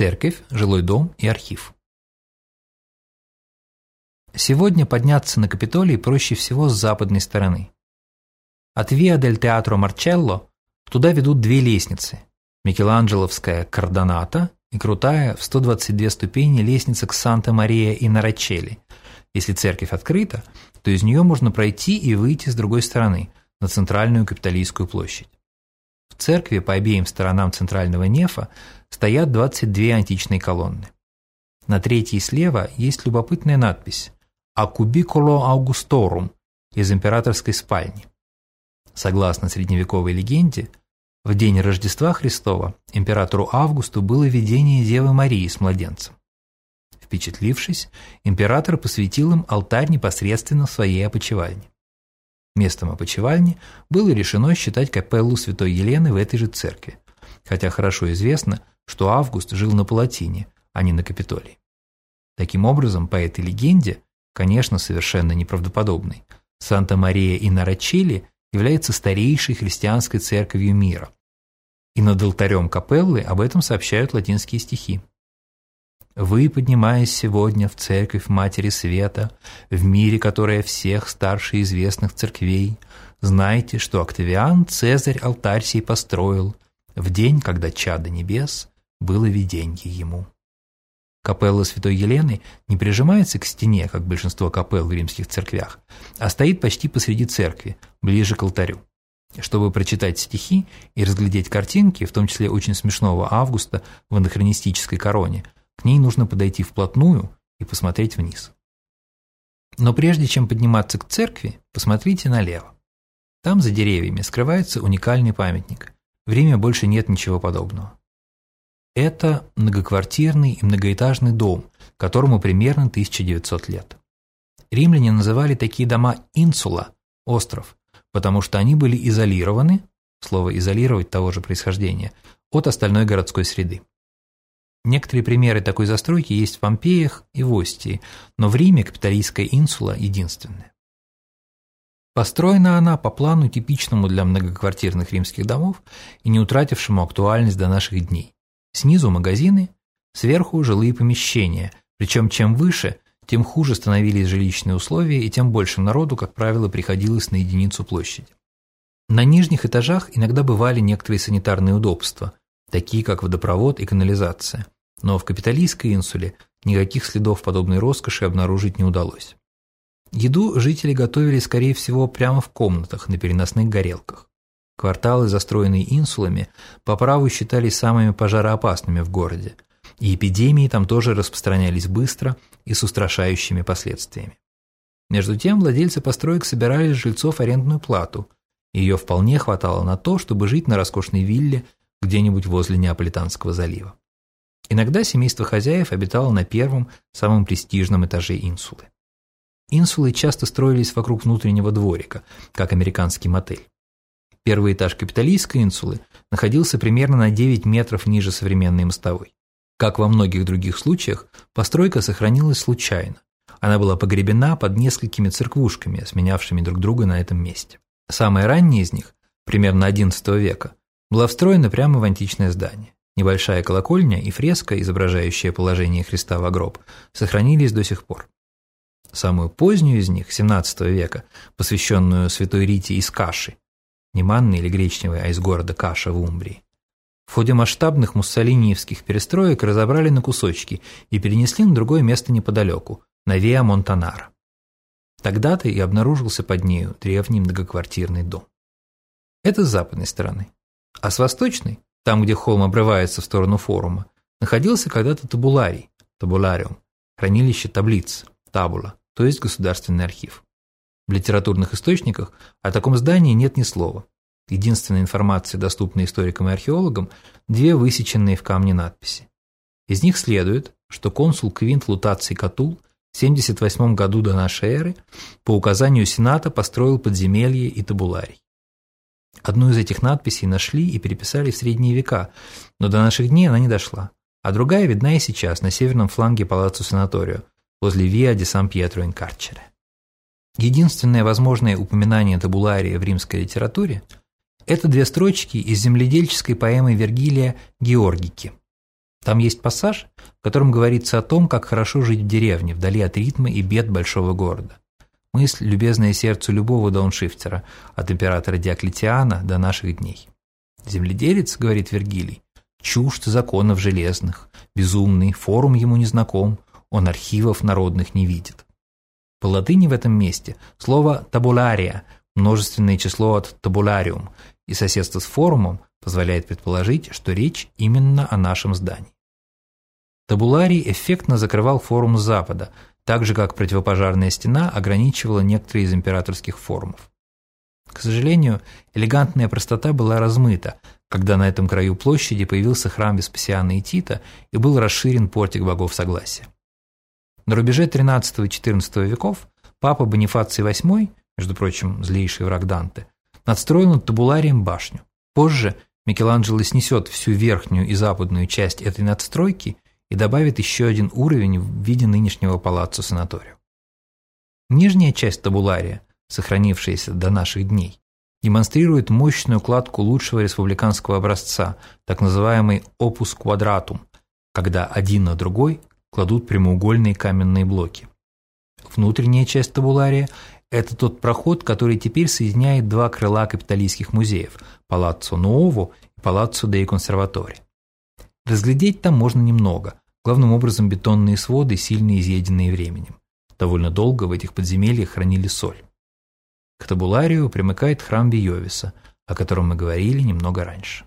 церковь, жилой дом и архив. Сегодня подняться на Капитолий проще всего с западной стороны. От Виа дель Театро Марчелло туда ведут две лестницы – Микеланджеловская Кардоната и крутая в 122 ступени лестница к Санта-Мария и Нарачели. Если церковь открыта, то из нее можно пройти и выйти с другой стороны, на центральную Капитолийскую площадь. В церкви по обеим сторонам центрального нефа стоят 22 античные колонны. На третьей слева есть любопытная надпись «А кубикуло Аугусторум» из императорской спальни. Согласно средневековой легенде, в день Рождества Христова императору Августу было видение Девы Марии с младенцем. Впечатлившись, император посвятил им алтарь непосредственно в своей опочивальне. Местом опочивальни было решено считать капеллу святой Елены в этой же церкви, хотя хорошо известно, что Август жил на Палатине, а не на Капитолии. Таким образом, по этой легенде, конечно, совершенно неправдоподобной, Санта-Мария и Нарачели является старейшей христианской церковью мира. И над алтарем капеллы об этом сообщают латинские стихи. «Вы, поднимаясь сегодня в церковь Матери Света, в мире, которая всех старше известных церквей, знайте, что Октавиан Цезарь алтарь сей построил, в день, когда чадо небес было виденье ему. Капелла Святой Елены не прижимается к стене, как большинство капелл в римских церквях, а стоит почти посреди церкви, ближе к алтарю. Чтобы прочитать стихи и разглядеть картинки, в том числе очень смешного Августа в анахронистической короне, к ней нужно подойти вплотную и посмотреть вниз. Но прежде чем подниматься к церкви, посмотрите налево. Там за деревьями скрывается уникальный памятник. В Риме больше нет ничего подобного. Это многоквартирный и многоэтажный дом, которому примерно 1900 лет. Римляне называли такие дома инсула – остров, потому что они были изолированы, слово «изолировать» того же происхождения, от остальной городской среды. Некоторые примеры такой застройки есть в Помпеях и в Остии, но в Риме капиталистская инсула единственная. Построена она по плану, типичному для многоквартирных римских домов и не утратившему актуальность до наших дней. Снизу магазины, сверху жилые помещения, причем чем выше, тем хуже становились жилищные условия и тем больше народу, как правило, приходилось на единицу площади. На нижних этажах иногда бывали некоторые санитарные удобства, такие как водопровод и канализация, но в капиталистской инсуле никаких следов подобной роскоши обнаружить не удалось. Еду жители готовили, скорее всего, прямо в комнатах на переносных горелках. Кварталы, застроенные инсулами, по праву считались самыми пожароопасными в городе, и эпидемии там тоже распространялись быстро и с устрашающими последствиями. Между тем владельцы построек собирали с жильцов арендную плату, ее вполне хватало на то, чтобы жить на роскошной вилле где-нибудь возле Неаполитанского залива. Иногда семейство хозяев обитало на первом, самом престижном этаже инсулы. Инсулы часто строились вокруг внутреннего дворика, как американский мотель. Первый этаж капиталистской инсулы находился примерно на 9 метров ниже современной мостовой. Как во многих других случаях, постройка сохранилась случайно. Она была погребена под несколькими церквушками, сменявшими друг друга на этом месте. Самая ранняя из них, примерно XI века, была встроена прямо в античное здание. Небольшая колокольня и фреска, изображающая положение Христа в гроб, сохранились до сих пор. Самую позднюю из них, XVII века, посвященную святой Рите из Каши, не манной или гречневой, а из города Каша в Умбрии, в ходе масштабных муссолиниевских перестроек разобрали на кусочки и перенесли на другое место неподалеку, на Виа Монтанара. Тогда-то и обнаружился под нею древний многоквартирный дом. Это с западной стороны. А с восточной, там, где холм обрывается в сторону форума, находился когда-то табуларий, табулариум, хранилище таблиц, табула, то есть государственный архив. В литературных источниках о таком здании нет ни слова. Единственная информация, доступная историкам и археологам, две высеченные в камне надписи. Из них следует, что консул Квинт Лутаций Катул в 78 году до нашей эры по указанию Сената построил подземелье и табуларий. Одну из этих надписей нашли и переписали в средние века, но до наших дней она не дошла, а другая видна и сейчас на северном фланге Палаццо Санаторио, возле Виа де Сан-Пьетро ин. Единственное возможное упоминание табулария в римской литературе – это две строчки из земледельческой поэмы Вергилия «Георгики». Там есть пассаж, в котором говорится о том, как хорошо жить в деревне, вдали от ритма и бед большого города. Мысль, любезная сердцу любого дауншифтера, от императора Диоклетиана до наших дней. «Земледелец, — говорит Вергилий, — чужд законов железных, безумный, форум ему не знаком, он архивов народных не видит». По латыни в этом месте слово «табулария», множественное число от «табулариум», и соседство с форумом позволяет предположить, что речь именно о нашем здании. Табуларий эффектно закрывал форум запада, так же как противопожарная стена ограничивала некоторые из императорских форумов. К сожалению, элегантная простота была размыта, когда на этом краю площади появился храм Веспасиана и Тита и был расширен портик богов согласия. На рубеже XIII и XIV веков папа Бонифаций VIII, между прочим, злейший враг Данте, надстроил над табуларием башню. Позже Микеланджело снесет всю верхнюю и западную часть этой надстройки и добавит еще один уровень в виде нынешнего палаццо-санаторию. Нижняя часть табулария, сохранившаяся до наших дней, демонстрирует мощную кладку лучшего республиканского образца, так называемый опус квадратум, когда один на другой кладут прямоугольные каменные блоки. Внутренняя часть табулария – это тот проход, который теперь соединяет два крыла капиталистских музеев – Палаццо Нуово и Палаццо деи Консерватори. Разглядеть там можно немного, главным образом бетонные своды, сильно изъеденные временем. Довольно долго в этих подземельях хранили соль. К табуларию примыкает храм Виовиса, о котором мы говорили немного раньше.